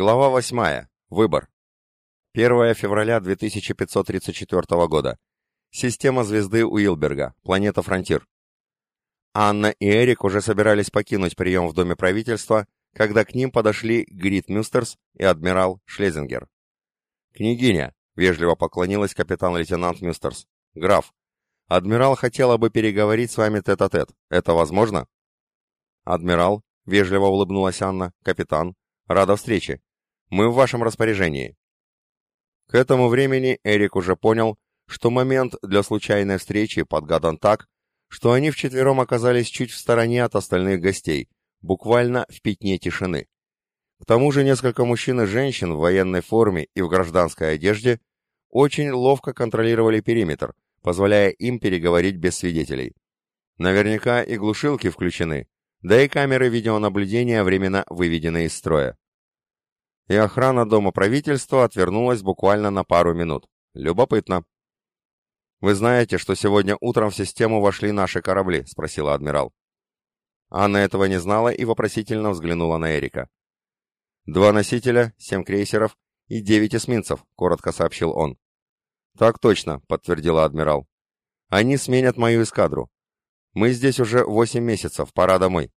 Глава 8. Выбор. 1 февраля 2534 года. Система звезды Уилберга. Планета Фронтир. Анна и Эрик уже собирались покинуть прием в Доме правительства, когда к ним подошли Грит Мюстерс и адмирал Шлезингер. «Княгиня», — вежливо поклонилась капитан-лейтенант Мюстерс. «Граф, адмирал хотела бы переговорить с вами тет-а-тет. -тет. Это возможно?» «Адмирал», — вежливо улыбнулась Анна, — «капитан, рада встрече. Мы в вашем распоряжении». К этому времени Эрик уже понял, что момент для случайной встречи подгадан так, что они вчетвером оказались чуть в стороне от остальных гостей, буквально в пятне тишины. К тому же несколько мужчин и женщин в военной форме и в гражданской одежде очень ловко контролировали периметр, позволяя им переговорить без свидетелей. Наверняка и глушилки включены, да и камеры видеонаблюдения временно выведены из строя. И охрана Дома правительства отвернулась буквально на пару минут. Любопытно. «Вы знаете, что сегодня утром в систему вошли наши корабли?» — спросила адмирал. Анна этого не знала и вопросительно взглянула на Эрика. «Два носителя, семь крейсеров и девять эсминцев», — коротко сообщил он. «Так точно», — подтвердила адмирал. «Они сменят мою эскадру. Мы здесь уже восемь месяцев, пора домой».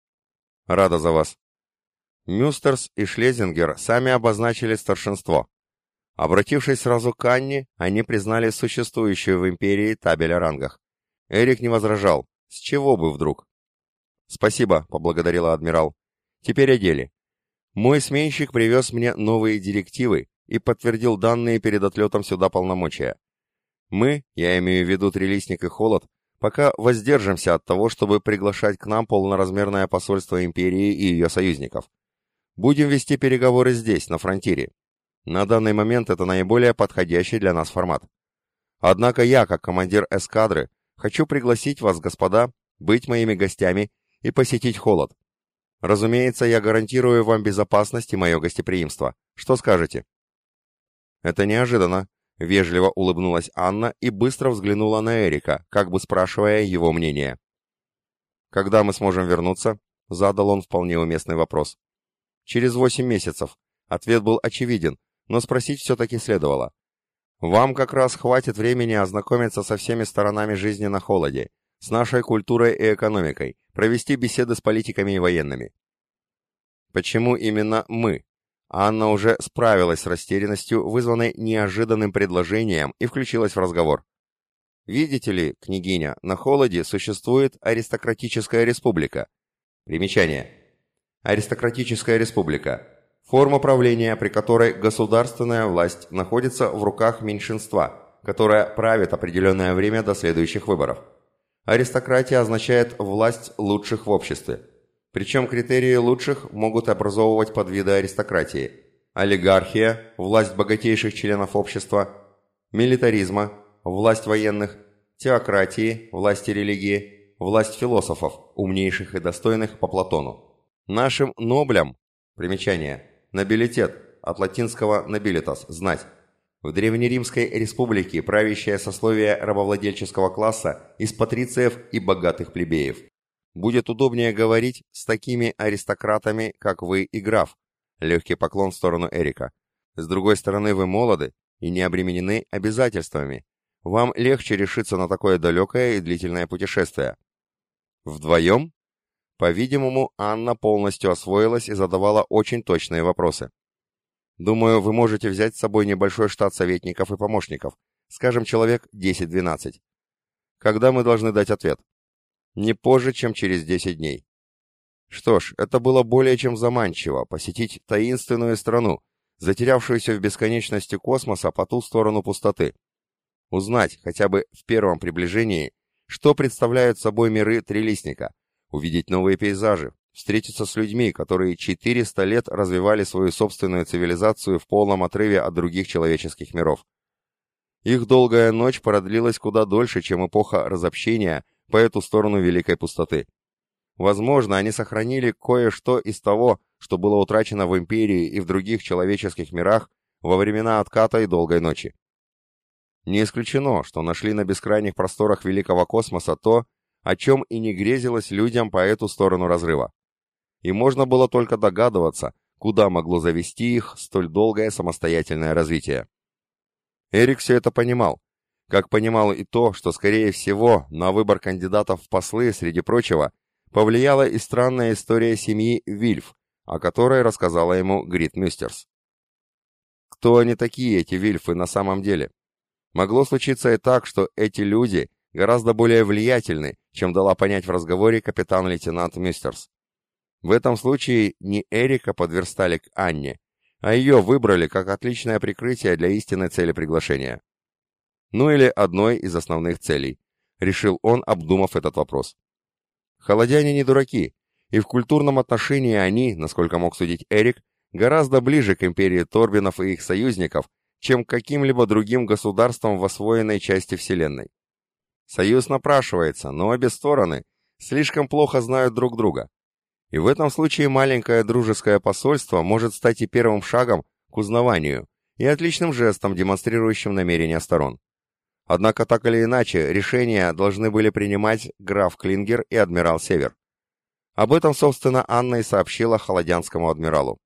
«Рада за вас». Мюстерс и Шлезингер сами обозначили старшинство. Обратившись сразу к Анне, они признали существующую в империи табель о рангах. Эрик не возражал. С чего бы вдруг? «Спасибо», — поблагодарила адмирал. «Теперь о деле. Мой сменщик привез мне новые директивы и подтвердил данные перед отлетом сюда полномочия. Мы, я имею в виду Трелистник и Холод, пока воздержимся от того, чтобы приглашать к нам полноразмерное посольство империи и ее союзников. Будем вести переговоры здесь, на фронтире, на данный момент это наиболее подходящий для нас формат. Однако я, как командир эскадры, хочу пригласить вас, господа, быть моими гостями и посетить холод. Разумеется, я гарантирую вам безопасность и мое гостеприимство. Что скажете?» «Это неожиданно», — вежливо улыбнулась Анна и быстро взглянула на Эрика, как бы спрашивая его мнение. «Когда мы сможем вернуться?» — задал он вполне уместный вопрос. «Через восемь месяцев». Ответ был очевиден, но спросить все-таки следовало. Вам как раз хватит времени ознакомиться со всеми сторонами жизни на холоде, с нашей культурой и экономикой, провести беседы с политиками и военными. Почему именно мы? Анна уже справилась с растерянностью, вызванной неожиданным предложением, и включилась в разговор. Видите ли, княгиня, на холоде существует аристократическая республика. Примечание. Аристократическая республика Форма правления, при которой государственная власть находится в руках меньшинства, которое правит определенное время до следующих выборов. Аристократия означает власть лучших в обществе. Причем критерии лучших могут образовывать подвиды аристократии. Олигархия – власть богатейших членов общества, милитаризма – власть военных, теократии – власти религии, власть философов, умнейших и достойных по Платону. Нашим ноблям, примечание – Нобилитет, от латинского «nobilitas» – «знать». В Древнеримской республике правящее сословие рабовладельческого класса из патрициев и богатых плебеев. Будет удобнее говорить с такими аристократами, как вы и граф. Легкий поклон в сторону Эрика. С другой стороны, вы молоды и не обременены обязательствами. Вам легче решиться на такое далекое и длительное путешествие. Вдвоем по-видимому, Анна полностью освоилась и задавала очень точные вопросы. Думаю, вы можете взять с собой небольшой штат советников и помощников, скажем, человек 10-12. Когда мы должны дать ответ? Не позже, чем через 10 дней. Что ж, это было более чем заманчиво посетить таинственную страну, затерявшуюся в бесконечности космоса по ту сторону пустоты. Узнать, хотя бы в первом приближении, что представляют собой миры Трилистника, увидеть новые пейзажи, встретиться с людьми, которые 400 лет развивали свою собственную цивилизацию в полном отрыве от других человеческих миров. Их долгая ночь продлилась куда дольше, чем эпоха разобщения по эту сторону Великой Пустоты. Возможно, они сохранили кое-что из того, что было утрачено в Империи и в других человеческих мирах во времена отката и долгой ночи. Не исключено, что нашли на бескрайних просторах Великого Космоса то, о чем и не грезилось людям по эту сторону разрыва. И можно было только догадываться, куда могло завести их столь долгое самостоятельное развитие. Эрик все это понимал, как понимал и то, что, скорее всего, на выбор кандидатов в послы, среди прочего, повлияла и странная история семьи Вильф, о которой рассказала ему Грит Мюстерс. Кто они такие, эти Вильфы, на самом деле? Могло случиться и так, что эти люди гораздо более влиятельны, чем дала понять в разговоре капитан-лейтенант Мюстерс. В этом случае не Эрика подверстали к Анне, а ее выбрали как отличное прикрытие для истинной цели приглашения. Ну или одной из основных целей, решил он, обдумав этот вопрос. Холодяне не дураки, и в культурном отношении они, насколько мог судить Эрик, гораздо ближе к империи Торбинов и их союзников, чем к каким-либо другим государствам в освоенной части Вселенной. Союз напрашивается, но обе стороны слишком плохо знают друг друга. И в этом случае маленькое дружеское посольство может стать и первым шагом к узнаванию, и отличным жестом, демонстрирующим намерения сторон. Однако так или иначе, решения должны были принимать граф Клингер и адмирал Север. Об этом, собственно, Анна и сообщила холодянскому адмиралу.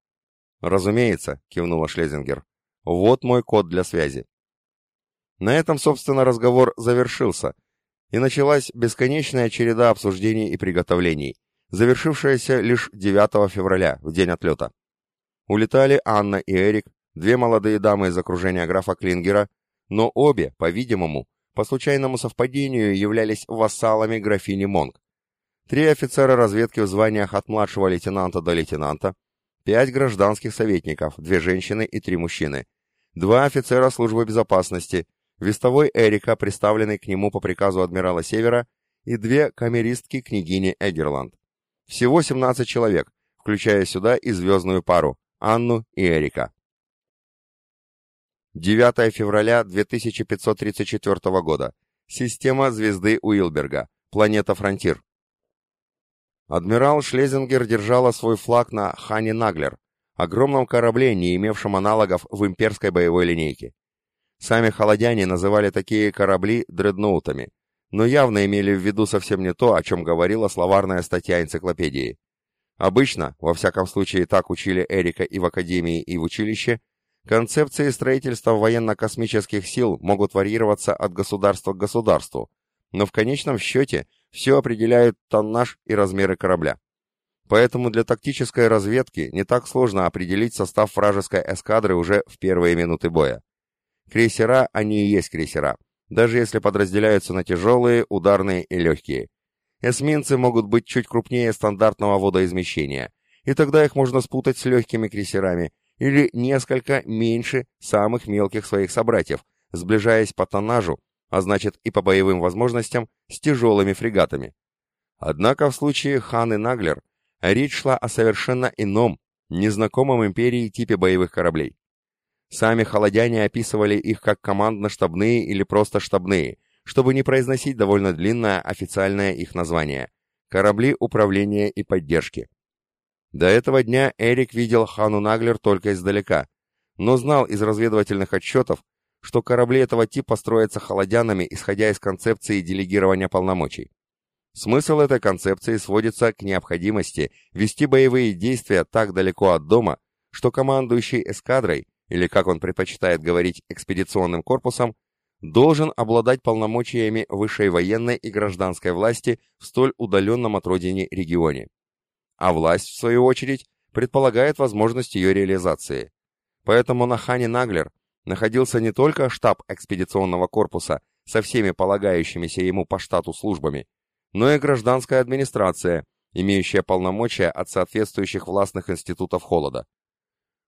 «Разумеется», — кивнула Шлезингер. «Вот мой код для связи». На этом, собственно, разговор завершился, и началась бесконечная череда обсуждений и приготовлений, завершившаяся лишь 9 февраля, в день отлета. Улетали Анна и Эрик, две молодые дамы из окружения графа Клингера, но обе, по-видимому, по случайному совпадению являлись вассалами графини Монг. Три офицера разведки в званиях от младшего лейтенанта до лейтенанта, пять гражданских советников, две женщины и три мужчины, два офицера службы безопасности, вестовой Эрика, представленный к нему по приказу адмирала Севера, и две камеристки княгини Эгерланд. Всего 17 человек, включая сюда и звездную пару Анну и Эрика. 9 февраля 2534 года. Система звезды Уилберга. Планета Фронтир. Адмирал Шлезингер держала свой флаг на Хане Наглер, огромном корабле, не имевшем аналогов в имперской боевой линейке. Сами холодяне называли такие корабли дредноутами, но явно имели в виду совсем не то, о чем говорила словарная статья энциклопедии. Обычно, во всяком случае так учили Эрика и в академии, и в училище, концепции строительства военно-космических сил могут варьироваться от государства к государству, но в конечном счете все определяют тоннаж и размеры корабля. Поэтому для тактической разведки не так сложно определить состав вражеской эскадры уже в первые минуты боя. Крейсера, они и есть крейсера, даже если подразделяются на тяжелые, ударные и легкие. Эсминцы могут быть чуть крупнее стандартного водоизмещения, и тогда их можно спутать с легкими крейсерами или несколько меньше самых мелких своих собратьев, сближаясь по тоннажу, а значит и по боевым возможностям, с тяжелыми фрегатами. Однако в случае Хан и Наглер речь шла о совершенно ином, незнакомом империи типе боевых кораблей. Сами холодяне описывали их как командно-штабные или просто штабные, чтобы не произносить довольно длинное официальное их название – корабли управления и поддержки. До этого дня Эрик видел Хану Наглер только издалека, но знал из разведывательных отчетов, что корабли этого типа строятся холодянами, исходя из концепции делегирования полномочий. Смысл этой концепции сводится к необходимости вести боевые действия так далеко от дома, что командующий эскадрой или, как он предпочитает говорить, экспедиционным корпусом, должен обладать полномочиями высшей военной и гражданской власти в столь удаленном от родине регионе. А власть, в свою очередь, предполагает возможность ее реализации. Поэтому на Хане Наглер находился не только штаб экспедиционного корпуса со всеми полагающимися ему по штату службами, но и гражданская администрация, имеющая полномочия от соответствующих властных институтов холода.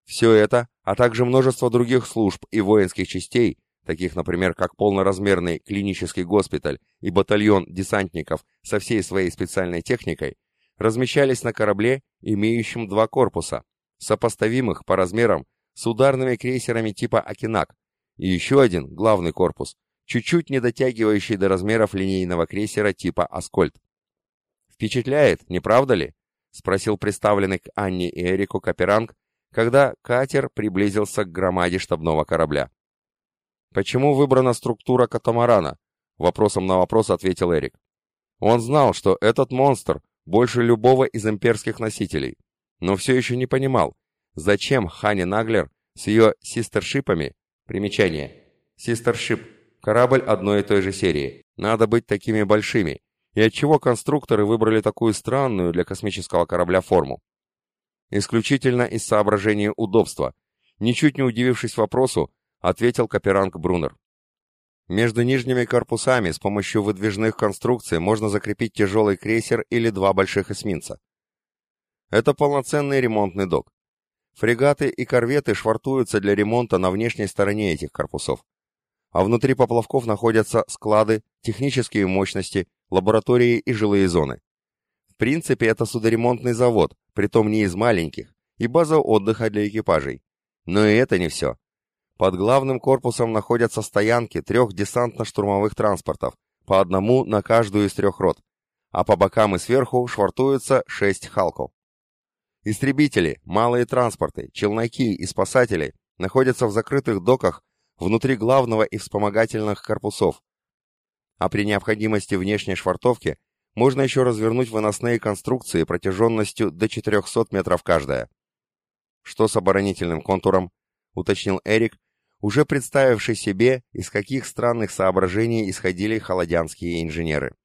Все это, а также множество других служб и воинских частей, таких, например, как полноразмерный клинический госпиталь и батальон десантников со всей своей специальной техникой, размещались на корабле, имеющем два корпуса, сопоставимых по размерам с ударными крейсерами типа «Акинак», и еще один, главный корпус, чуть-чуть не дотягивающий до размеров линейного крейсера типа «Аскольд». «Впечатляет, не правда ли?» — спросил представленный к Анне и Эрику Каперанг, когда катер приблизился к громаде штабного корабля. «Почему выбрана структура катамарана?» Вопросом на вопрос ответил Эрик. Он знал, что этот монстр больше любого из имперских носителей, но все еще не понимал, Зачем Хане Наглер с ее систершипами? Примечание. Систершип – корабль одной и той же серии. Надо быть такими большими. И отчего конструкторы выбрали такую странную для космического корабля форму? Исключительно из соображения удобства. Ничуть не удивившись вопросу, ответил Каперанг Брунер. Между нижними корпусами с помощью выдвижных конструкций можно закрепить тяжелый крейсер или два больших эсминца. Это полноценный ремонтный док. Фрегаты и корветы швартуются для ремонта на внешней стороне этих корпусов. А внутри поплавков находятся склады, технические мощности, лаборатории и жилые зоны. В принципе, это судоремонтный завод, притом не из маленьких, и база отдыха для экипажей. Но и это не все. Под главным корпусом находятся стоянки трех десантно-штурмовых транспортов, по одному на каждую из трех рот, а по бокам и сверху швартуются шесть «Халков». Истребители, малые транспорты, челноки и спасатели находятся в закрытых доках внутри главного и вспомогательных корпусов, а при необходимости внешней швартовки можно еще развернуть выносные конструкции протяженностью до 400 метров каждая. Что с оборонительным контуром? уточнил Эрик, уже представивший себе, из каких странных соображений исходили холодянские инженеры.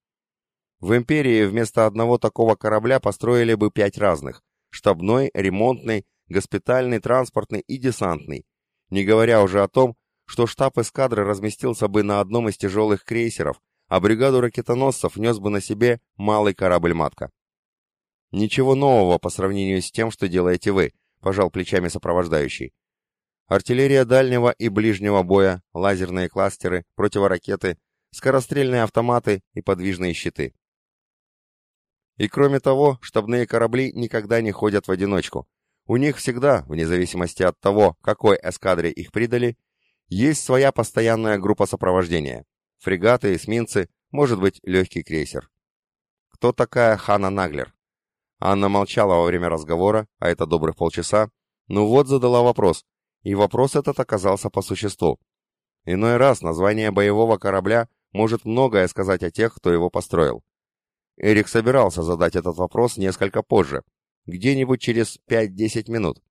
В империи вместо одного такого корабля построили бы пять разных – штабной, ремонтный, госпитальный, транспортный и десантный, не говоря уже о том, что штаб эскадры разместился бы на одном из тяжелых крейсеров, а бригаду ракетоносцев нес бы на себе малый корабль-матка. «Ничего нового по сравнению с тем, что делаете вы», – пожал плечами сопровождающий. Артиллерия дальнего и ближнего боя, лазерные кластеры, противоракеты, скорострельные автоматы и подвижные щиты. И кроме того, штабные корабли никогда не ходят в одиночку. У них всегда, вне зависимости от того, какой эскадре их придали, есть своя постоянная группа сопровождения. Фрегаты, эсминцы, может быть, легкий крейсер. Кто такая Хана Наглер? Анна молчала во время разговора, а это добрых полчаса, ну вот задала вопрос, и вопрос этот оказался по существу. Иной раз название боевого корабля может многое сказать о тех, кто его построил. Эрик собирался задать этот вопрос несколько позже, где-нибудь через 5-10 минут.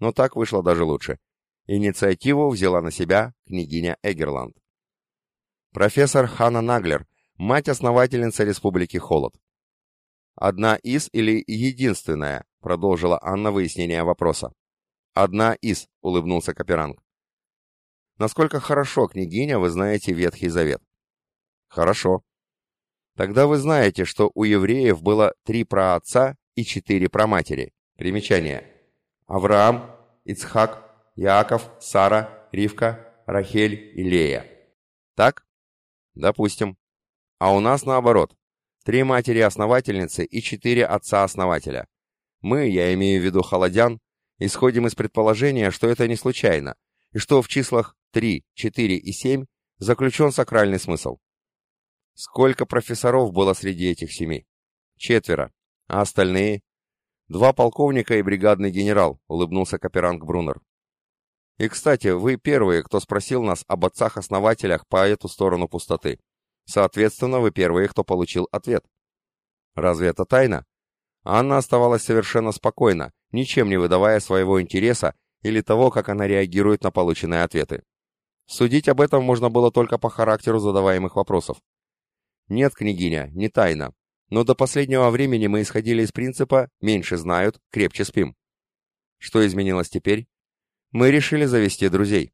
Но так вышло даже лучше. Инициативу взяла на себя княгиня Эгерланд. Профессор Хана Наглер, мать-основательница Республики Холод. «Одна из или единственная?» — продолжила Анна выяснение вопроса. «Одна из», — улыбнулся Каперанг. «Насколько хорошо, княгиня, вы знаете Ветхий Завет?» «Хорошо. Тогда вы знаете, что у евреев было три праотца и четыре праматери. Примечание. Авраам, Ицхак, Иаков, Сара, Ривка, Рахель и Лея. Так? Допустим. А у нас наоборот. Три матери-основательницы и четыре отца-основателя. Мы, я имею в виду холодян, Исходим из предположения, что это не случайно, и что в числах 3, 4 и 7 заключен сакральный смысл. Сколько профессоров было среди этих семи? Четверо. А остальные? Два полковника и бригадный генерал, улыбнулся Каперанг Брунер. И, кстати, вы первые, кто спросил нас об отцах-основателях по эту сторону пустоты. Соответственно, вы первые, кто получил ответ. Разве это тайна? Анна оставалась совершенно спокойна, ничем не выдавая своего интереса или того, как она реагирует на полученные ответы. Судить об этом можно было только по характеру задаваемых вопросов. Нет, княгиня, не тайна. Но до последнего времени мы исходили из принципа «меньше знают, крепче спим». Что изменилось теперь? Мы решили завести друзей.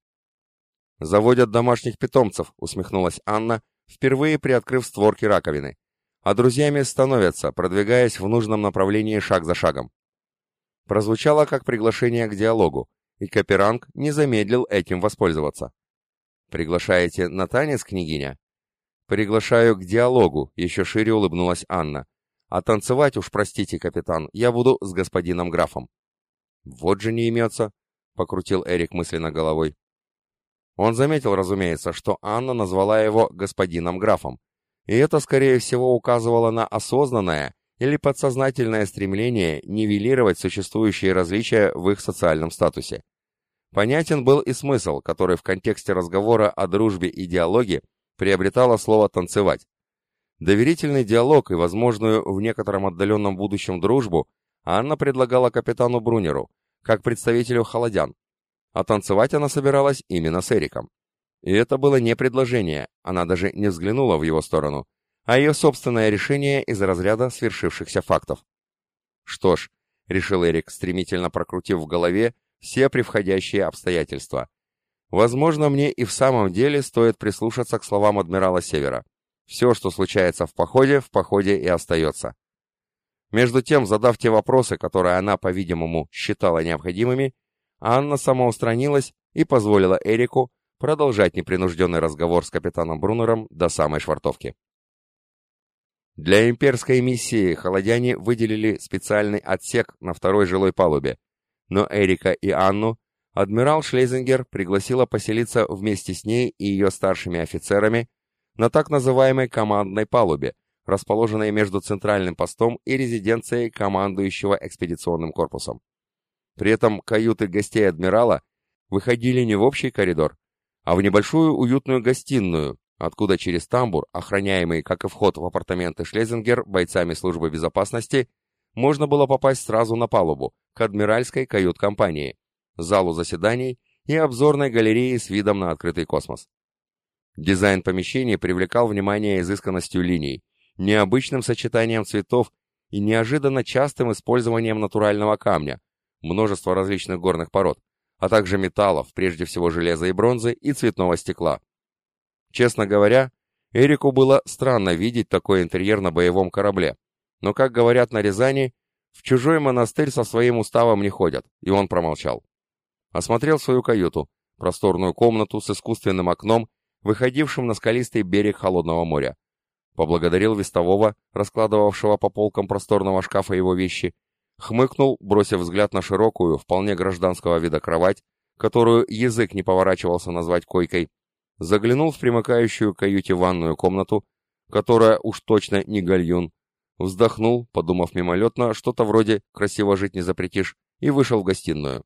«Заводят домашних питомцев», — усмехнулась Анна, впервые приоткрыв створки раковины а друзьями становятся, продвигаясь в нужном направлении шаг за шагом. Прозвучало как приглашение к диалогу, и Каперанг не замедлил этим воспользоваться. «Приглашаете на танец, княгиня?» «Приглашаю к диалогу», — еще шире улыбнулась Анна. «А танцевать уж, простите, капитан, я буду с господином графом». «Вот же не имется», — покрутил Эрик мысленно головой. Он заметил, разумеется, что Анна назвала его господином графом, и это, скорее всего, указывало на осознанное или подсознательное стремление нивелировать существующие различия в их социальном статусе. Понятен был и смысл, который в контексте разговора о дружбе и диалоге приобретало слово «танцевать». Доверительный диалог и возможную в некотором отдаленном будущем дружбу Анна предлагала капитану Брунеру, как представителю холодян. А танцевать она собиралась именно с Эриком. И это было не предложение, она даже не взглянула в его сторону, а ее собственное решение из разряда свершившихся фактов. Что ж, решил Эрик, стремительно прокрутив в голове все превходящие обстоятельства. Возможно, мне и в самом деле стоит прислушаться к словам адмирала Севера. Все, что случается в походе, в походе и остается. Между тем, задав те вопросы, которые она, по-видимому, считала необходимыми, Анна самоустранилась и позволила Эрику продолжать непринужденный разговор с капитаном Брунером до самой швартовки. Для имперской миссии холодяне выделили специальный отсек на второй жилой палубе, но Эрика и Анну адмирал Шлезингер пригласила поселиться вместе с ней и ее старшими офицерами на так называемой командной палубе, расположенной между центральным постом и резиденцией командующего экспедиционным корпусом. При этом каюты гостей адмирала выходили не в общий коридор, а в небольшую уютную гостиную, откуда через тамбур, охраняемый, как и вход в апартаменты Шлезингер бойцами службы безопасности, можно было попасть сразу на палубу, к адмиральской кают-компании, залу заседаний и обзорной галереи с видом на открытый космос. Дизайн помещений привлекал внимание изысканностью линий, необычным сочетанием цветов и неожиданно частым использованием натурального камня, множество различных горных пород, а также металлов, прежде всего железа и бронзы, и цветного стекла. Честно говоря, Эрику было странно видеть такой интерьер на боевом корабле, но, как говорят на Рязани, в чужой монастырь со своим уставом не ходят, и он промолчал. Осмотрел свою каюту, просторную комнату с искусственным окном, выходившим на скалистый берег холодного моря. Поблагодарил вестового, раскладывавшего по полкам просторного шкафа его вещи, хмыкнул, бросив взгляд на широкую, вполне гражданского вида кровать, которую язык не поворачивался назвать койкой, заглянул в примыкающую к каюте ванную комнату, которая уж точно не гальюн, вздохнул, подумав мимолетно, что-то вроде «красиво жить не запретишь», и вышел в гостиную.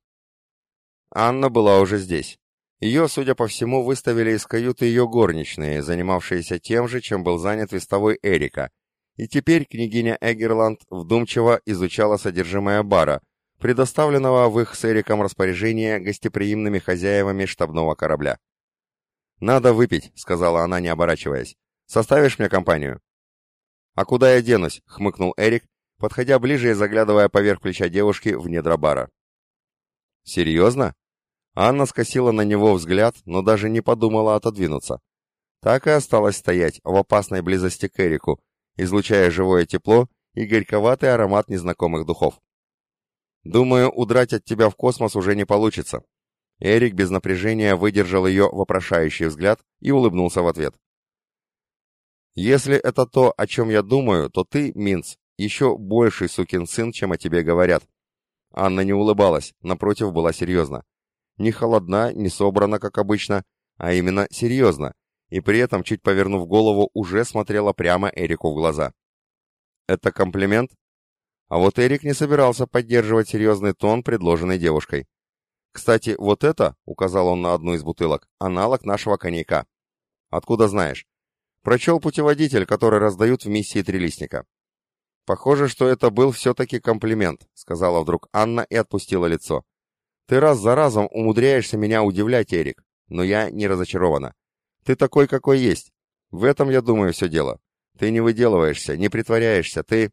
Анна была уже здесь. Ее, судя по всему, выставили из каюты ее горничные, занимавшиеся тем же, чем был занят вестовой Эрика, и теперь княгиня Эгерланд вдумчиво изучала содержимое бара, предоставленного в их с Эриком распоряжение гостеприимными хозяевами штабного корабля. «Надо выпить», — сказала она, не оборачиваясь. «Составишь мне компанию?» «А куда я денусь?» — хмыкнул Эрик, подходя ближе и заглядывая поверх плеча девушки в недра бара. «Серьезно?» Анна скосила на него взгляд, но даже не подумала отодвинуться. Так и осталась стоять в опасной близости к Эрику, излучая живое тепло и горьковатый аромат незнакомых духов. «Думаю, удрать от тебя в космос уже не получится», Эрик без напряжения выдержал ее вопрошающий взгляд и улыбнулся в ответ. «Если это то, о чем я думаю, то ты, Минц, еще больший сукин сын, чем о тебе говорят». Анна не улыбалась, напротив, была серьезна. Не холодна, не собрана, как обычно, а именно серьезно, и при этом, чуть повернув голову, уже смотрела прямо Эрику в глаза. «Это комплимент?» А вот Эрик не собирался поддерживать серьезный тон, предложенный девушкой. Кстати, вот это, указал он на одну из бутылок, аналог нашего коньяка. Откуда знаешь? Прочел путеводитель, который раздают в миссии Трилистника. Похоже, что это был все-таки комплимент, сказала вдруг Анна и отпустила лицо. Ты раз за разом умудряешься меня удивлять, Эрик, но я не разочарована. Ты такой, какой есть. В этом, я думаю, все дело. Ты не выделываешься, не притворяешься, ты...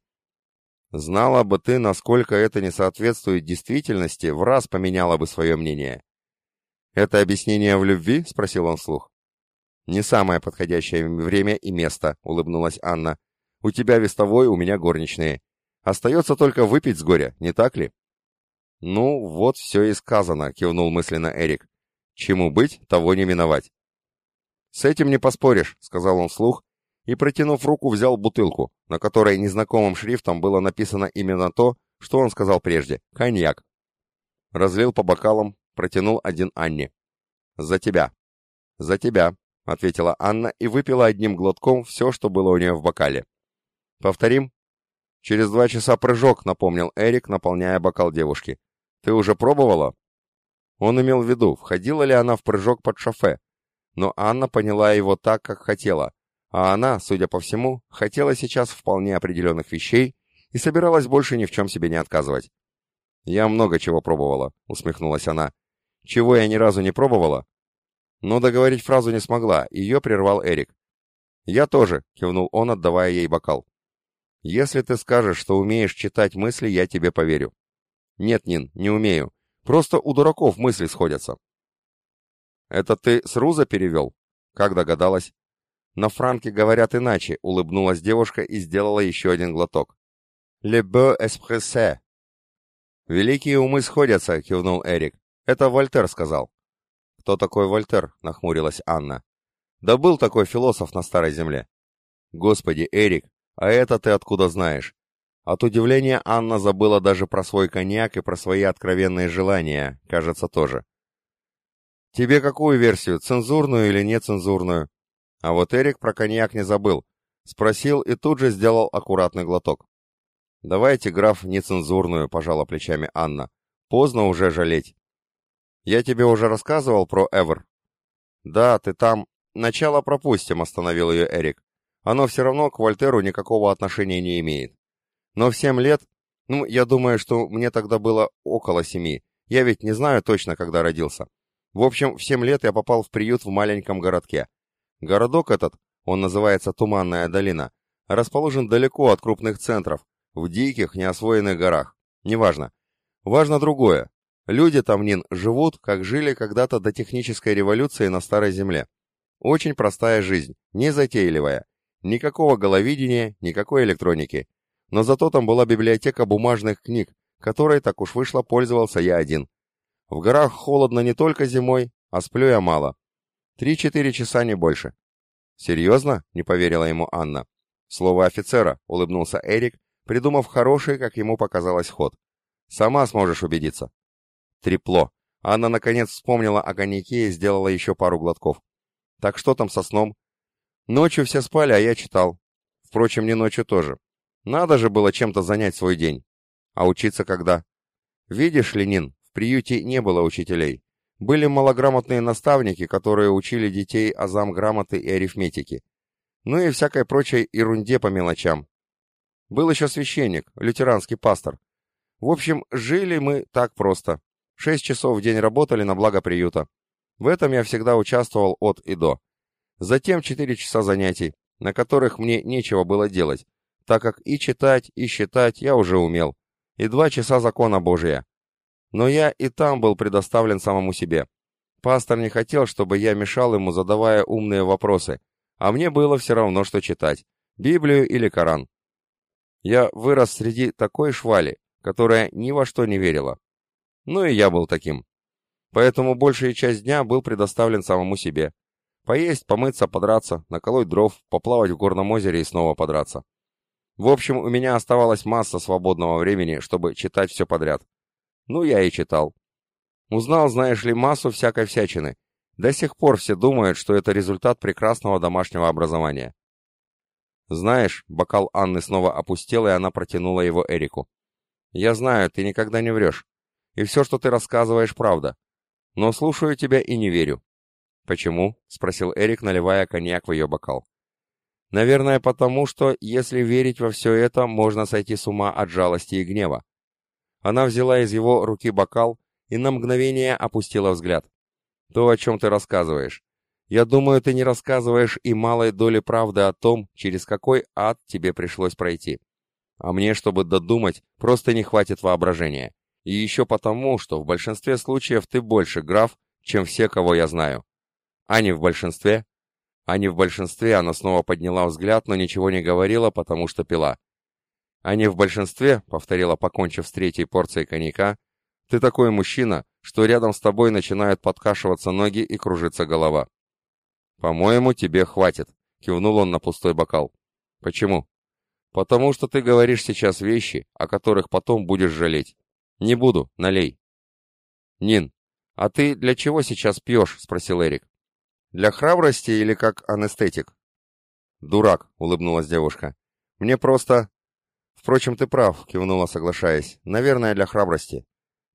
Знала бы ты, насколько это не соответствует действительности, в раз поменяла бы свое мнение. «Это объяснение в любви?» — спросил он вслух. «Не самое подходящее время и место», — улыбнулась Анна. «У тебя вестовой, у меня горничные. Остается только выпить с горя, не так ли?» «Ну, вот все и сказано», — кивнул мысленно Эрик. «Чему быть, того не миновать». «С этим не поспоришь», — сказал он вслух, и, протянув руку, взял бутылку, на которой незнакомым шрифтом было написано именно то, что он сказал прежде — коньяк. Разлил по бокалам, протянул один Анне. «За тебя». «За тебя», — ответила Анна и выпила одним глотком все, что было у нее в бокале. «Повторим?» «Через два часа прыжок», — напомнил Эрик, наполняя бокал девушки. «Ты уже пробовала?» Он имел в виду, входила ли она в прыжок под шофе, но Анна поняла его так, как хотела, а она, судя по всему, хотела сейчас вполне определенных вещей и собиралась больше ни в чем себе не отказывать. «Я много чего пробовала», — усмехнулась она. «Чего я ни разу не пробовала?» Но договорить фразу не смогла, ее прервал Эрик. «Я тоже», — кивнул он, отдавая ей бокал. «Если ты скажешь, что умеешь читать мысли, я тебе поверю». «Нет, Нин, не умею. Просто у дураков мысли сходятся». «Это ты с Руза перевел?» «Как догадалась?» «На франке говорят иначе», — улыбнулась девушка и сделала еще один глоток. «Le beau espresso». «Великие умы сходятся», — кивнул Эрик. «Это Вольтер сказал». «Кто такой Вольтер?» — нахмурилась Анна. «Да был такой философ на Старой Земле». «Господи, Эрик, а это ты откуда знаешь?» От удивления Анна забыла даже про свой коньяк и про свои откровенные желания, кажется, тоже. «Тебе какую версию, цензурную или нецензурную?» А вот Эрик про коньяк не забыл. Спросил и тут же сделал аккуратный глоток. «Давайте, граф, нецензурную», — пожала плечами Анна. «Поздно уже жалеть». «Я тебе уже рассказывал про Эвер?» «Да, ты там...» «Начало пропустим», — остановил ее Эрик. «Оно все равно к Вольтеру никакого отношения не имеет. Но в семь лет... Ну, я думаю, что мне тогда было около семи. Я ведь не знаю точно, когда родился. В общем, в семь лет я попал в приют в маленьком городке. Городок этот, он называется Туманная долина, расположен далеко от крупных центров, в диких, неосвоенных горах. Неважно. Важно другое. Люди там, Нин, живут, как жили когда-то до технической революции на Старой Земле. Очень простая жизнь, незатейливая. Никакого головидения, никакой электроники. Но зато там была библиотека бумажных книг, которой, так уж вышло, пользовался я один. В горах холодно не только зимой, а сплю я мало. Три-четыре часа, не больше. «Серьезно?» — не поверила ему Анна. «Слово офицера», — улыбнулся Эрик, придумав хороший, как ему показалось, ход. «Сама сможешь убедиться». Трепло. Анна наконец вспомнила о коньяке и сделала еще пару глотков. «Так что там со сном?» «Ночью все спали, а я читал. Впрочем, не ночью тоже. Надо же было чем-то занять свой день. А учиться когда?» «Видишь, Ленин, в приюте не было учителей. Были малограмотные наставники, которые учили детей азам грамоты и арифметики. Ну и всякой прочей ерунде по мелочам. Был еще священник, лютеранский пастор. В общем, жили мы так просто. Шесть часов в день работали на благо приюта. В этом я всегда участвовал от и до. Затем четыре часа занятий, на которых мне нечего было делать, так как и читать, и считать я уже умел. И два часа закона Божия. Но я и там был предоставлен самому себе. Пастор не хотел, чтобы я мешал ему, задавая умные вопросы, а мне было все равно, что читать, Библию или Коран. Я вырос среди такой швали, которая ни во что не верила. Ну и я был таким. Поэтому большая часть дня был предоставлен самому себе. Поесть, помыться, подраться, наколоть дров, поплавать в горном озере и снова подраться. В общем, у меня оставалась масса свободного времени, чтобы читать все подряд. Ну, я и читал. Узнал, знаешь ли, массу всякой всячины. До сих пор все думают, что это результат прекрасного домашнего образования. «Знаешь», — бокал Анны снова опустел, и она протянула его Эрику. «Я знаю, ты никогда не врешь. И все, что ты рассказываешь, правда. Но слушаю тебя и не верю». «Почему?» — спросил Эрик, наливая коньяк в ее бокал. «Наверное, потому что, если верить во все это, можно сойти с ума от жалости и гнева». Она взяла из его руки бокал и на мгновение опустила взгляд. «То, о чем ты рассказываешь. Я думаю, ты не рассказываешь и малой доли правды о том, через какой ад тебе пришлось пройти. А мне, чтобы додумать, просто не хватит воображения. И еще потому, что в большинстве случаев ты больше граф, чем все, кого я знаю. А не в большинстве? А не в большинстве она снова подняла взгляд, но ничего не говорила, потому что пила. А не в большинстве, повторила, покончив с третьей порцией коньяка, ты такой мужчина, что рядом с тобой начинают подкашиваться ноги и кружиться голова. «По-моему, тебе хватит», — кивнул он на пустой бокал. «Почему?» «Потому что ты говоришь сейчас вещи, о которых потом будешь жалеть. Не буду, налей». «Нин, а ты для чего сейчас пьешь?» — спросил Эрик. «Для храбрости или как анестетик?» «Дурак», — улыбнулась девушка. «Мне просто...» «Впрочем, ты прав», — кивнула, соглашаясь. «Наверное, для храбрости.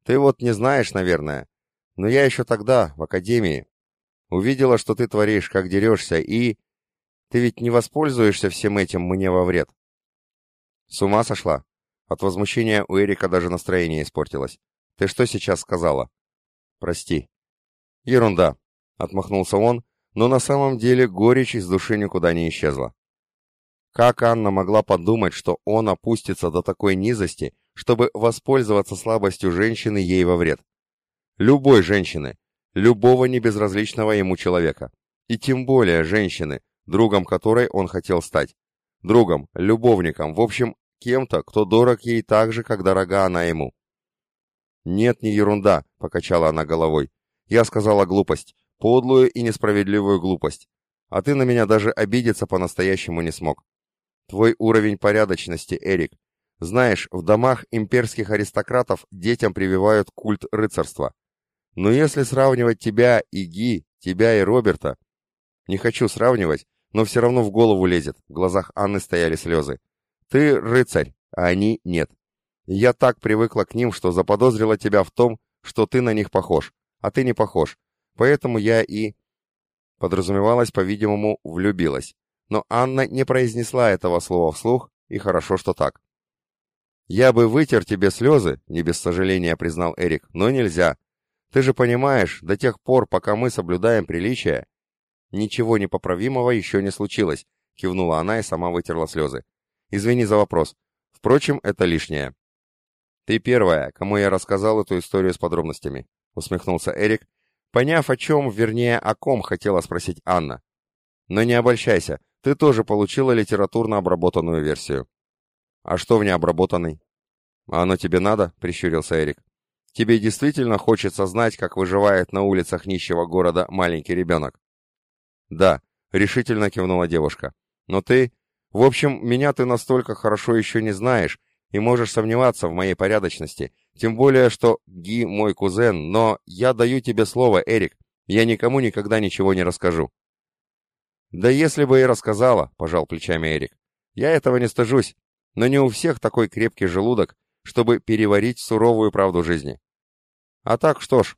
Ты вот не знаешь, наверное. Но я еще тогда, в академии, Увидела, что ты творишь, как дерешься, и... Ты ведь не воспользуешься всем этим мне во вред. С ума сошла? От возмущения у Эрика даже настроение испортилось. «Ты что сейчас сказала?» «Прости». «Ерунда», — отмахнулся он, но на самом деле горечь из души никуда не исчезла. Как Анна могла подумать, что он опустится до такой низости, чтобы воспользоваться слабостью женщины ей во вред? Любой женщины, любого небезразличного ему человека. И тем более женщины, другом которой он хотел стать. Другом, любовником, в общем, кем-то, кто дорог ей так же, как дорога она ему. «Нет, не ерунда», — покачала она головой. «Я сказала глупость, подлую и несправедливую глупость. А ты на меня даже обидеться по-настоящему не смог. Твой уровень порядочности, Эрик. Знаешь, в домах имперских аристократов детям прививают культ рыцарства. Но если сравнивать тебя и Ги, тебя и Роберта... Не хочу сравнивать, но все равно в голову лезет. В глазах Анны стояли слезы. Ты рыцарь, а они нет. Я так привыкла к ним, что заподозрила тебя в том, что ты на них похож, а ты не похож. Поэтому я и... Подразумевалась, по-видимому, влюбилась. Но Анна не произнесла этого слова вслух, и хорошо, что так. «Я бы вытер тебе слезы», — не без сожаления признал Эрик, — «но нельзя. Ты же понимаешь, до тех пор, пока мы соблюдаем приличия...» «Ничего непоправимого еще не случилось», — кивнула она и сама вытерла слезы. «Извини за вопрос. Впрочем, это лишнее». «Ты первая, кому я рассказал эту историю с подробностями», — усмехнулся Эрик, поняв, о чем, вернее, о ком хотела спросить Анна. «Но не обольщайся, ты тоже получила литературно обработанную версию». «А что в необработанной?» «А оно тебе надо?» — прищурился Эрик. «Тебе действительно хочется знать, как выживает на улицах нищего города маленький ребенок?» «Да», — решительно кивнула девушка. «Но ты... В общем, меня ты настолько хорошо еще не знаешь и можешь сомневаться в моей порядочности, тем более, что Ги мой кузен, но я даю тебе слово, Эрик, я никому никогда ничего не расскажу». «Да если бы и рассказала», — пожал плечами Эрик. «Я этого не стыжусь, но не у всех такой крепкий желудок, чтобы переварить суровую правду жизни. А так, что ж,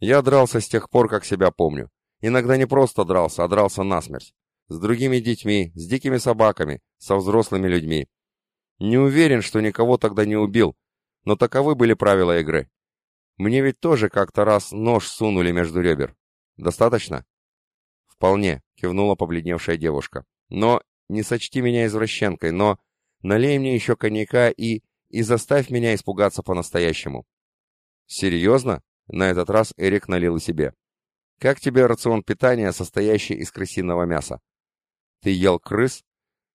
я дрался с тех пор, как себя помню. Иногда не просто дрался, а дрался насмерть. С другими детьми, с дикими собаками, со взрослыми людьми. Не уверен, что никого тогда не убил, но таковы были правила игры. Мне ведь тоже как-то раз нож сунули между ребер. Достаточно? Вполне, кивнула побледневшая девушка. Но, не сочти меня извращенкой, но налей мне еще коньяка и... и заставь меня испугаться по-настоящему. Серьезно? На этот раз Эрик налил и себе. Как тебе рацион питания, состоящий из крысиного мяса? Ты ел крыс?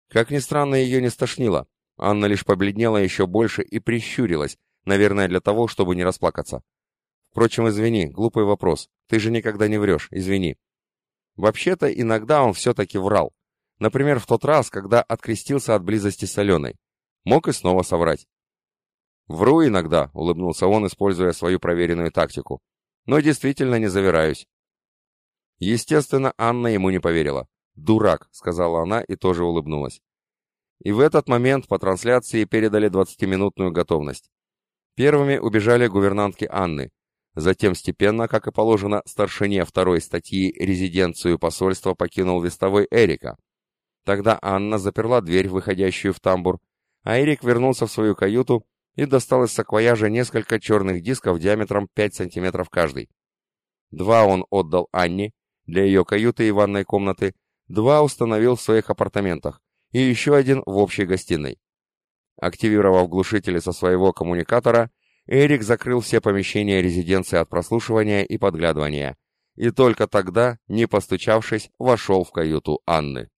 Как ни странно, ее не стошнило. Анна лишь побледнела еще больше и прищурилась, наверное, для того, чтобы не расплакаться. Впрочем, извини, глупый вопрос. Ты же никогда не врешь, извини. Вообще-то, иногда он все-таки врал. Например, в тот раз, когда открестился от близости с Аленой. Мог и снова соврать. «Вру иногда», — улыбнулся он, используя свою проверенную тактику. «Но действительно не завираюсь. Естественно, Анна ему не поверила. «Дурак», — сказала она и тоже улыбнулась. И в этот момент по трансляции передали 20-минутную готовность. Первыми убежали гувернантки Анны. Затем степенно, как и положено, старшине второй статьи резиденцию посольства покинул вестовой Эрика. Тогда Анна заперла дверь, выходящую в тамбур, а Эрик вернулся в свою каюту и достал из саквояжа несколько черных дисков диаметром 5 сантиметров каждый. Два он отдал Анне, для ее каюты и ванной комнаты, два установил в своих апартаментах и еще один в общей гостиной. Активировав глушители со своего коммуникатора, Эрик закрыл все помещения резиденции от прослушивания и подглядывания, и только тогда, не постучавшись, вошел в каюту Анны.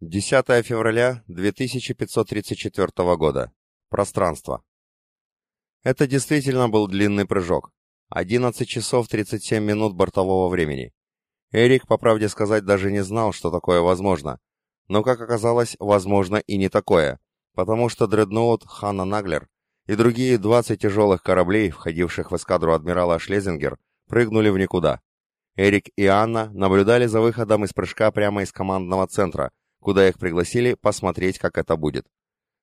10 февраля 2534 года. Пространство. Это действительно был длинный прыжок. 11 часов 37 минут бортового времени. Эрик, по правде сказать, даже не знал, что такое возможно. Но, как оказалось, возможно и не такое, потому что дредноут Ханна Наглер и другие 20 тяжелых кораблей, входивших в эскадру адмирала Шлезингер, прыгнули в никуда. Эрик и Анна наблюдали за выходом из прыжка прямо из командного центра, куда их пригласили посмотреть, как это будет.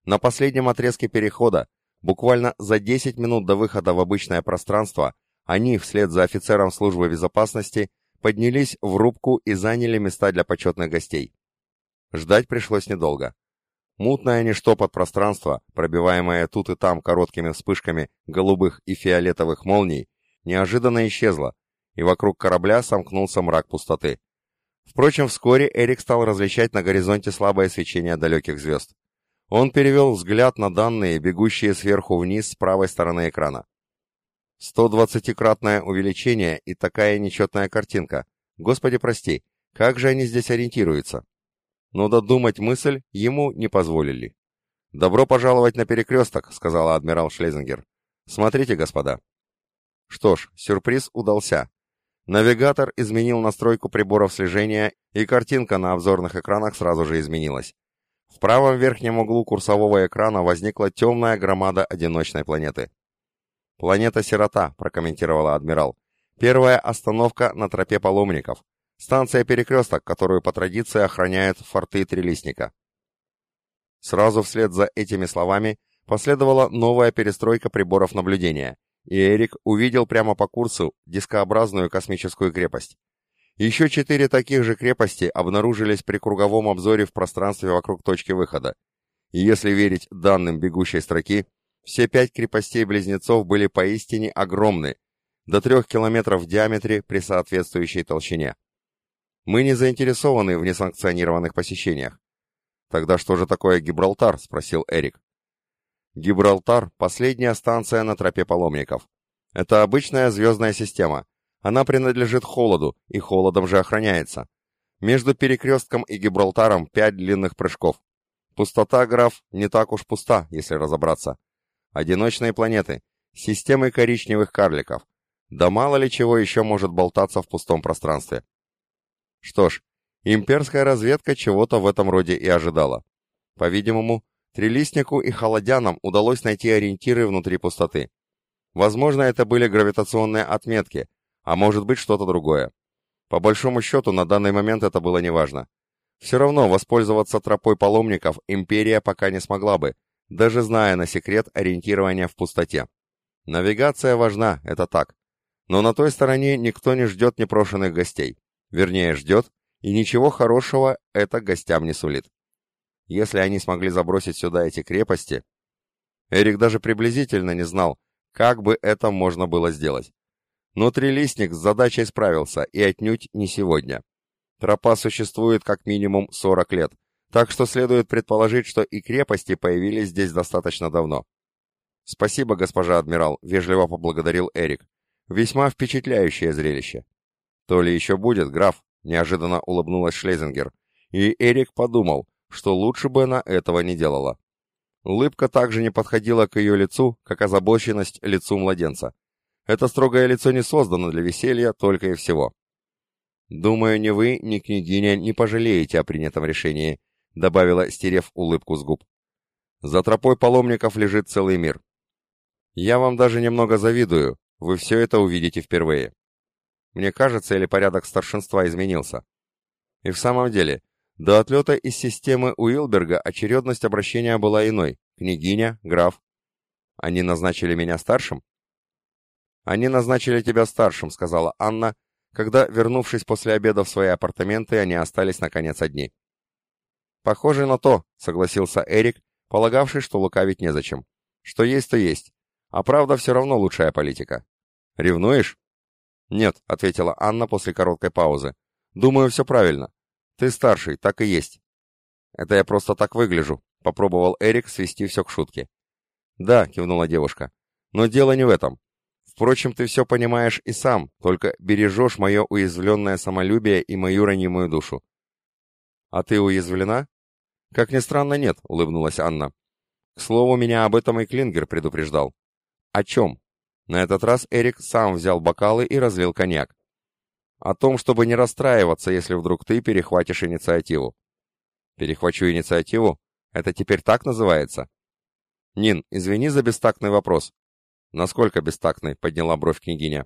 На последнем отрезке перехода, буквально за 10 минут до выхода в обычное пространство, они, вслед за офицером службы безопасности, поднялись в рубку и заняли места для почетных гостей. Ждать пришлось недолго. Мутное ничто под пространство, пробиваемое тут и там короткими вспышками голубых и фиолетовых молний, неожиданно исчезло, и вокруг корабля сомкнулся мрак пустоты. Впрочем, вскоре Эрик стал различать на горизонте слабое свечение далеких звезд. Он перевел взгляд на данные, бегущие сверху вниз с правой стороны экрана. 120-кратное увеличение и такая нечетная картинка. Господи прости, как же они здесь ориентируются? но додумать мысль ему не позволили. «Добро пожаловать на перекресток», — сказала адмирал Шлезингер. «Смотрите, господа». Что ж, сюрприз удался. Навигатор изменил настройку приборов слежения, и картинка на обзорных экранах сразу же изменилась. В правом верхнем углу курсового экрана возникла темная громада одиночной планеты. «Планета Сирота», — прокомментировала адмирал. «Первая остановка на тропе паломников. Станция «Перекресток», которую по традиции охраняют форты Трелисника. Сразу вслед за этими словами последовала новая перестройка приборов наблюдения, и Эрик увидел прямо по курсу дискообразную космическую крепость. Еще четыре таких же крепости обнаружились при круговом обзоре в пространстве вокруг точки выхода. И если верить данным бегущей строки, все пять крепостей-близнецов были поистине огромны, до трех километров в диаметре при соответствующей толщине. Мы не заинтересованы в несанкционированных посещениях. Тогда что же такое Гибралтар? спросил Эрик. Гибралтар – последняя станция на тропе паломников. Это обычная звездная система. Она принадлежит холоду, и холодом же охраняется. Между перекрестком и Гибралтаром пять длинных прыжков. Пустота, граф, не так уж пуста, если разобраться. Одиночные планеты, системы коричневых карликов. Да мало ли чего еще может болтаться в пустом пространстве. Что ж, имперская разведка чего-то в этом роде и ожидала. По-видимому, Трелистнику и Холодянам удалось найти ориентиры внутри пустоты. Возможно, это были гравитационные отметки, а может быть что-то другое. По большому счету, на данный момент это было неважно. Все равно воспользоваться тропой паломников империя пока не смогла бы, даже зная на секрет ориентирования в пустоте. Навигация важна, это так. Но на той стороне никто не ждет непрошенных гостей. Вернее, ждет, и ничего хорошего это гостям не сулит. Если они смогли забросить сюда эти крепости... Эрик даже приблизительно не знал, как бы это можно было сделать. Но Трилистник с задачей справился, и отнюдь не сегодня. Тропа существует как минимум 40 лет, так что следует предположить, что и крепости появились здесь достаточно давно. «Спасибо, госпожа адмирал», — вежливо поблагодарил Эрик. «Весьма впечатляющее зрелище». «То ли еще будет, граф», — неожиданно улыбнулась Шлезингер. И Эрик подумал, что лучше бы она этого не делала. Улыбка также не подходила к ее лицу, как озабоченность лицу младенца. Это строгое лицо не создано для веселья, только и всего. «Думаю, ни вы, ни княгиня не пожалеете о принятом решении», — добавила, стерев улыбку с губ. «За тропой паломников лежит целый мир. Я вам даже немного завидую, вы все это увидите впервые». Мне кажется, или порядок старшинства изменился. И в самом деле, до отлета из системы Уилберга очередность обращения была иной. Княгиня, граф. Они назначили меня старшим? Они назначили тебя старшим, сказала Анна, когда, вернувшись после обеда в свои апартаменты, они остались наконец одни. Похоже на то, согласился Эрик, полагавший, что лукавить незачем. Что есть, то есть. А правда все равно лучшая политика. Ревнуешь? «Нет», — ответила Анна после короткой паузы. «Думаю, все правильно. Ты старший, так и есть». «Это я просто так выгляжу», — попробовал Эрик свести все к шутке. «Да», — кивнула девушка. «Но дело не в этом. Впрочем, ты все понимаешь и сам, только бережешь мое уязвленное самолюбие и мою ранимую душу». «А ты уязвлена?» «Как ни странно, нет», — улыбнулась Анна. «К слову, меня об этом и Клингер предупреждал». «О чем?» На этот раз Эрик сам взял бокалы и разлил коньяк. О том, чтобы не расстраиваться, если вдруг ты перехватишь инициативу. Перехвачу инициативу? Это теперь так называется? Нин, извини за бестактный вопрос. Насколько бестактный? Подняла бровь княгиня.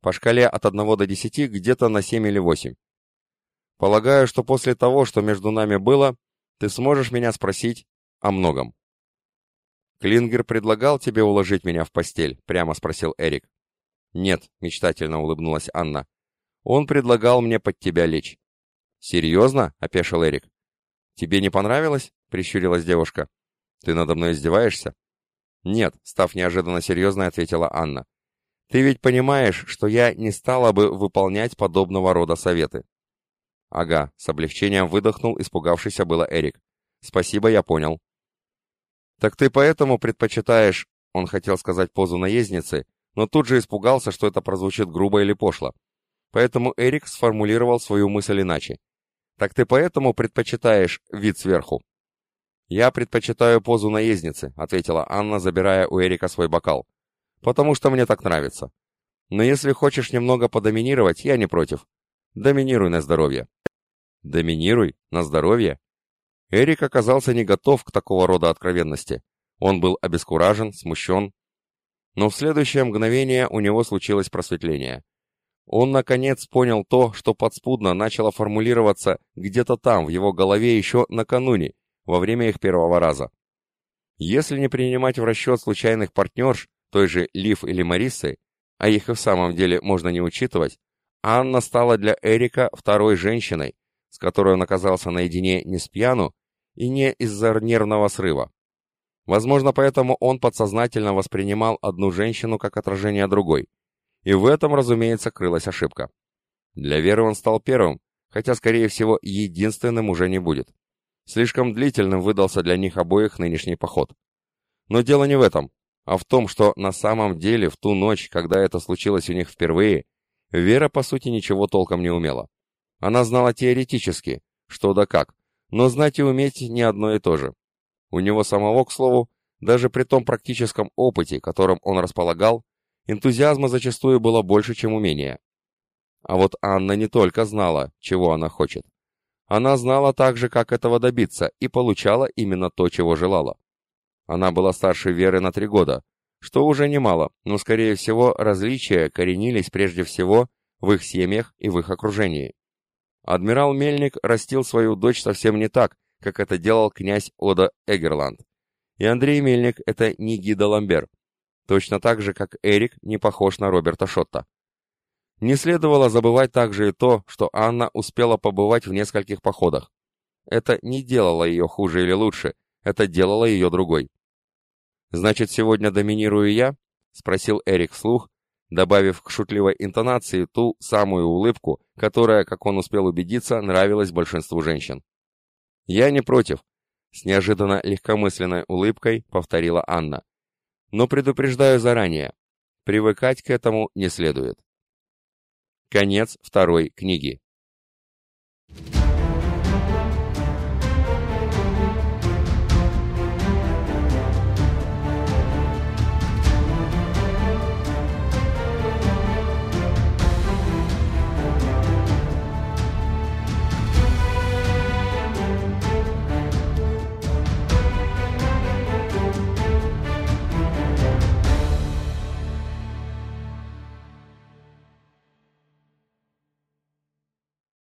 По шкале от 1 до 10 где-то на 7 или 8. Полагаю, что после того, что между нами было, ты сможешь меня спросить о многом. «Клингер предлагал тебе уложить меня в постель?» — прямо спросил Эрик. «Нет», — мечтательно улыбнулась Анна. «Он предлагал мне под тебя лечь». «Серьезно?» — опешил Эрик. «Тебе не понравилось?» — прищурилась девушка. «Ты надо мной издеваешься?» «Нет», — став неожиданно серьезной, ответила Анна. «Ты ведь понимаешь, что я не стала бы выполнять подобного рода советы». «Ага», — с облегчением выдохнул испугавшийся было Эрик. «Спасибо, я понял». «Так ты поэтому предпочитаешь...» Он хотел сказать позу наездницы, но тут же испугался, что это прозвучит грубо или пошло. Поэтому Эрик сформулировал свою мысль иначе. «Так ты поэтому предпочитаешь вид сверху?» «Я предпочитаю позу наездницы», — ответила Анна, забирая у Эрика свой бокал. «Потому что мне так нравится. Но если хочешь немного подоминировать, я не против. Доминируй на здоровье». «Доминируй? На здоровье?» Эрик оказался не готов к такого рода откровенности. Он был обескуражен, смущен. Но в следующее мгновение у него случилось просветление. Он, наконец, понял то, что подспудно начало формулироваться где-то там, в его голове еще накануне, во время их первого раза. Если не принимать в расчет случайных партнерш, той же Лив или Марисы, а их и в самом деле можно не учитывать, Анна стала для Эрика второй женщиной, с которой он оказался наедине не с пьяну и не из-за нервного срыва. Возможно, поэтому он подсознательно воспринимал одну женщину как отражение другой. И в этом, разумеется, крылась ошибка. Для Веры он стал первым, хотя, скорее всего, единственным уже не будет. Слишком длительным выдался для них обоих нынешний поход. Но дело не в этом, а в том, что на самом деле в ту ночь, когда это случилось у них впервые, Вера, по сути, ничего толком не умела. Она знала теоретически, что да как, но знать и уметь не одно и то же. У него самого, к слову, даже при том практическом опыте, которым он располагал, энтузиазма зачастую было больше, чем умения. А вот Анна не только знала, чего она хочет. Она знала также, как этого добиться, и получала именно то, чего желала. Она была старше Веры на три года, что уже немало, но, скорее всего, различия коренились прежде всего в их семьях и в их окружении. Адмирал Мельник растил свою дочь совсем не так, как это делал князь Ода Эгерланд. И Андрей Мельник — это не Гида Ламбер, точно так же, как Эрик не похож на Роберта Шотта. Не следовало забывать также и то, что Анна успела побывать в нескольких походах. Это не делало ее хуже или лучше, это делало ее другой. «Значит, сегодня доминирую я?» — спросил Эрик вслух, добавив к шутливой интонации ту самую улыбку, которая, как он успел убедиться, нравилась большинству женщин. «Я не против», — с неожиданно легкомысленной улыбкой повторила Анна. «Но предупреждаю заранее, привыкать к этому не следует». Конец второй книги.